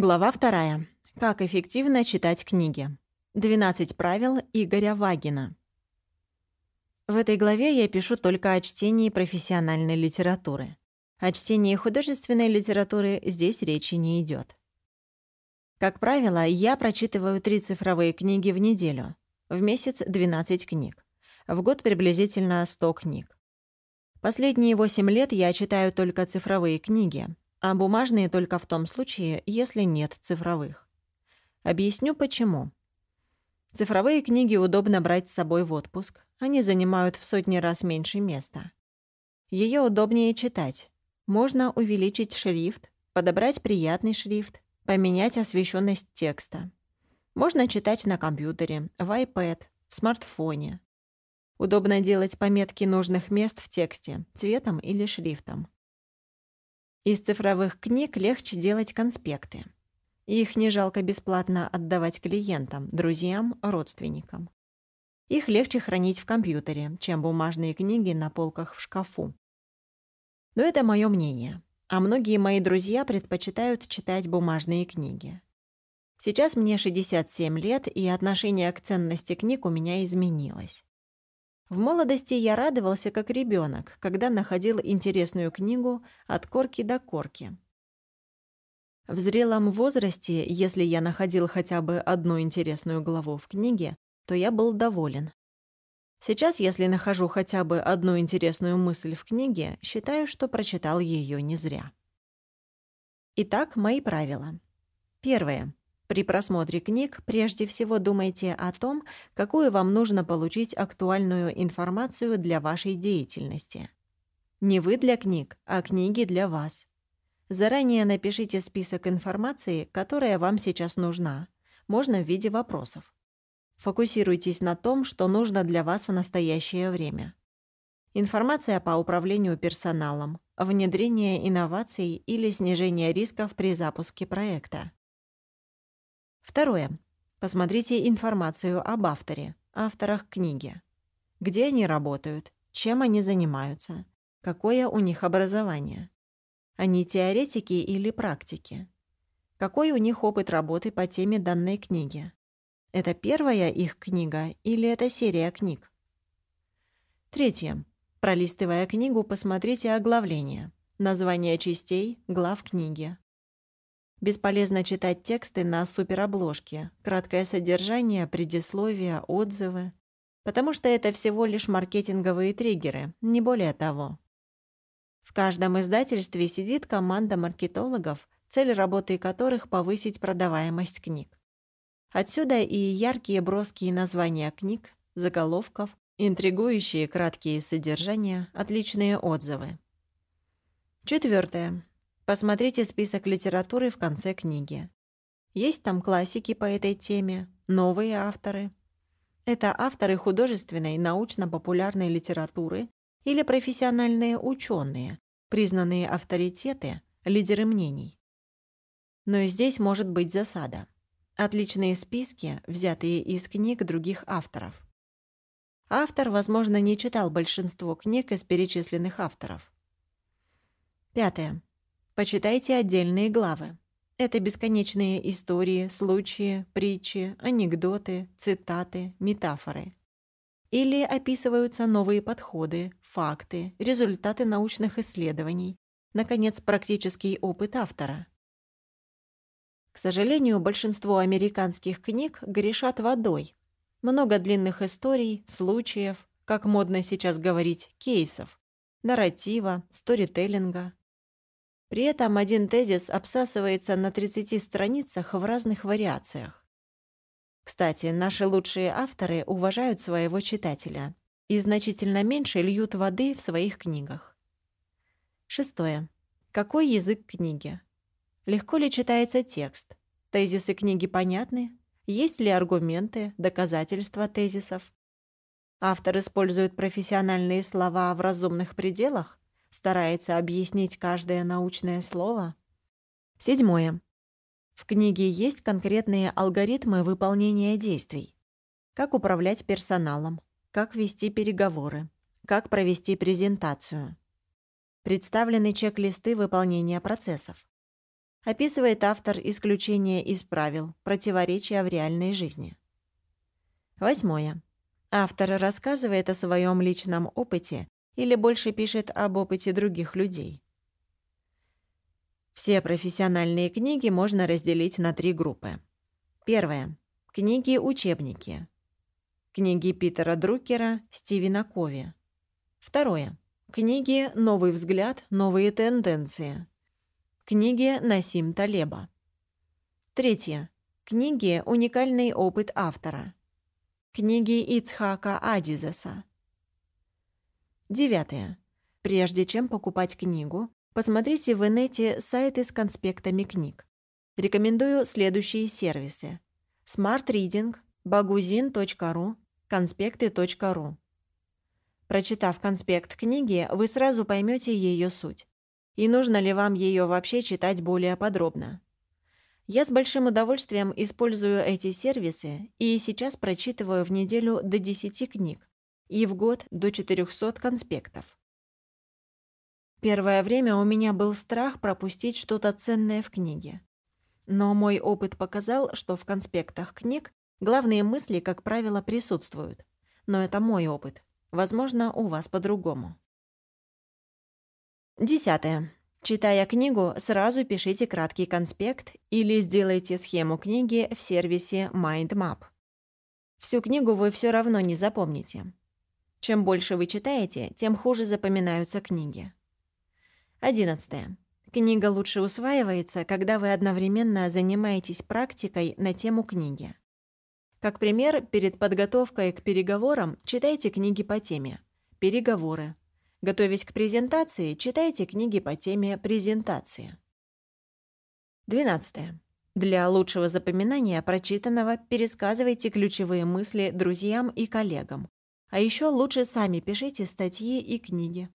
Глава вторая. Как эффективно читать книги. 12 правил Игоря Вагина. В этой главе я пишу только о чтении профессиональной литературы. О чтении художественной литературы здесь речи не идет. Как правило, я прочитываю три цифровые книги в неделю, в месяц 12 книг, в год приблизительно 100 книг. Последние 8 лет я читаю только цифровые книги, а бумажные только в том случае, если нет цифровых. Объясню почему. Цифровые книги удобно брать с собой в отпуск, они занимают в сотни раз меньше места. Ее удобнее читать. Можно увеличить шрифт, подобрать приятный шрифт, поменять освещенность текста. Можно читать на компьютере, в iPad, в смартфоне. Удобно делать пометки нужных мест в тексте, цветом или шрифтом. Из цифровых книг легче делать конспекты. Их не жалко бесплатно отдавать клиентам, друзьям, родственникам. Их легче хранить в компьютере, чем бумажные книги на полках в шкафу. Но это мое мнение. А многие мои друзья предпочитают читать бумажные книги. Сейчас мне 67 лет, и отношение к ценности книг у меня изменилось. В молодости я радовался как ребенок, когда находил интересную книгу от корки до корки. В зрелом возрасте, если я находил хотя бы одну интересную главу в книге, то я был доволен. Сейчас, если нахожу хотя бы одну интересную мысль в книге, считаю, что прочитал ее не зря. Итак, мои правила. Первое. При просмотре книг прежде всего думайте о том, какую вам нужно получить актуальную информацию для вашей деятельности. Не вы для книг, а книги для вас. Заранее напишите список информации, которая вам сейчас нужна. Можно в виде вопросов. Фокусируйтесь на том, что нужно для вас в настоящее время. Информация по управлению персоналом, внедрение инноваций или снижение рисков при запуске проекта. Второе. Посмотрите информацию об авторе, авторах книги. Где они работают, чем они занимаются, какое у них образование. Они теоретики или практики. Какой у них опыт работы по теме данной книги. Это первая их книга или это серия книг? Третье. Пролистывая книгу, посмотрите оглавление, название частей, глав книги, Бесполезно читать тексты на суперобложке, краткое содержание, предисловие, отзывы, потому что это всего лишь маркетинговые триггеры, не более того. В каждом издательстве сидит команда маркетологов, цель работы которых — повысить продаваемость книг. Отсюда и яркие броские названия книг, заголовков, интригующие краткие содержания, отличные отзывы. Четвертое. Посмотрите список литературы в конце книги. Есть там классики по этой теме, новые авторы. Это авторы художественной, научно-популярной литературы или профессиональные ученые, признанные авторитеты, лидеры мнений. Но и здесь может быть засада. Отличные списки, взятые из книг других авторов. Автор, возможно, не читал большинство книг из перечисленных авторов. Пятое. Почитайте отдельные главы. Это бесконечные истории, случаи, притчи, анекдоты, цитаты, метафоры. Или описываются новые подходы, факты, результаты научных исследований, наконец, практический опыт автора. К сожалению, большинство американских книг грешат водой. Много длинных историй, случаев, как модно сейчас говорить, кейсов, нарратива, сторителлинга, при этом один тезис обсасывается на 30 страницах в разных вариациях. Кстати, наши лучшие авторы уважают своего читателя и значительно меньше льют воды в своих книгах. Шестое. Какой язык книги? Легко ли читается текст? Тезисы книги понятны? Есть ли аргументы, доказательства тезисов? Автор использует профессиональные слова в разумных пределах? Старается объяснить каждое научное слово. Седьмое. В книге есть конкретные алгоритмы выполнения действий. Как управлять персоналом, как вести переговоры, как провести презентацию. Представлены чек-листы выполнения процессов. Описывает автор исключения из правил, противоречия в реальной жизни. Восьмое. Автор рассказывает о своем личном опыте или больше пишет об опыте других людей. Все профессиональные книги можно разделить на три группы. Первое. Книги-учебники. Книги Питера Друкера, Стивена Кови. Второе. Книги «Новый взгляд. Новые тенденции». Книги Насим Талеба. Третье. Книги «Уникальный опыт автора». Книги Ицхака Адизеса. Девятое. Прежде чем покупать книгу, посмотрите в инете сайты с конспектами книг. Рекомендую следующие сервисы. Smart Reading, baguzin.ru, конспекты.ру. Прочитав конспект книги, вы сразу поймете ее суть. И нужно ли вам ее вообще читать более подробно. Я с большим удовольствием использую эти сервисы и сейчас прочитываю в неделю до 10 книг и в год до 400 конспектов. Первое время у меня был страх пропустить что-то ценное в книге. Но мой опыт показал, что в конспектах книг главные мысли, как правило, присутствуют. Но это мой опыт. Возможно, у вас по-другому. Десятое. Читая книгу, сразу пишите краткий конспект или сделайте схему книги в сервисе MindMap. Всю книгу вы все равно не запомните. Чем больше вы читаете, тем хуже запоминаются книги. 11. Книга лучше усваивается, когда вы одновременно занимаетесь практикой на тему книги. Как пример, перед подготовкой к переговорам читайте книги по теме «Переговоры», Готовясь к презентации, читайте книги по теме презентации. 12. Для лучшего запоминания прочитанного пересказывайте ключевые мысли друзьям и коллегам. А еще лучше сами пишите статьи и книги.